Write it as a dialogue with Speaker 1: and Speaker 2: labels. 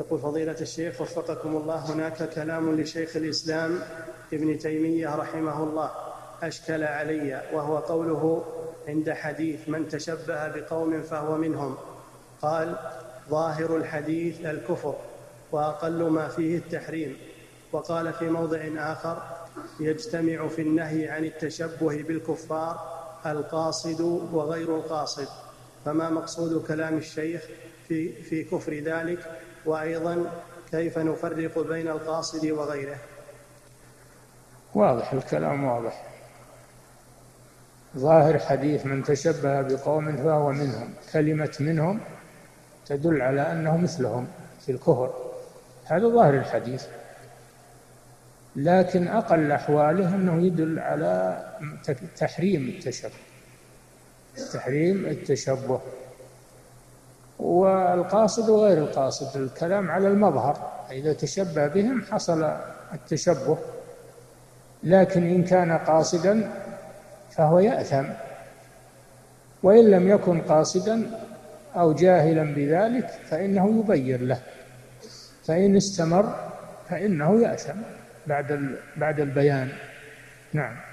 Speaker 1: يقول فضيلة الشيخ وفقكم الله هناك كلام لشيخ الإسلام ابن تيمية رحمه الله أشكل علي وهو قوله عند حديث من تشبه بقوم فهو منهم قال ظاهر الحديث الكفر وأقل ما فيه التحريم وقال في موضع آخر يجتمع في النهي عن التشبه بالكفار القاصد وغير القاصد فما مقصود كلام الشيخ في في كفر ذلك؟ وأيضا كيف نفرق بين القاصد وغيره؟
Speaker 2: واضح الكلام واضح. ظاهر حديث من تشبه بقوم فهو منهم كلمة منهم تدل على أنه مثلهم في الكفر. هذا ظاهر الحديث. لكن أقل أحواله أنه يدل على تحريم التشبه. تحريم التشبه. والقاصد وغير القاصد الكلام على المظهر. إذا تشبه بهم حصل التشبه. لكن إن كان قاصدا فهو يأثم. وإن لم يكن قاصدا أو جاهلا بذلك فإنه يبين له. فإن استمر فإنه يأثم بعد بعد البيان. نعم.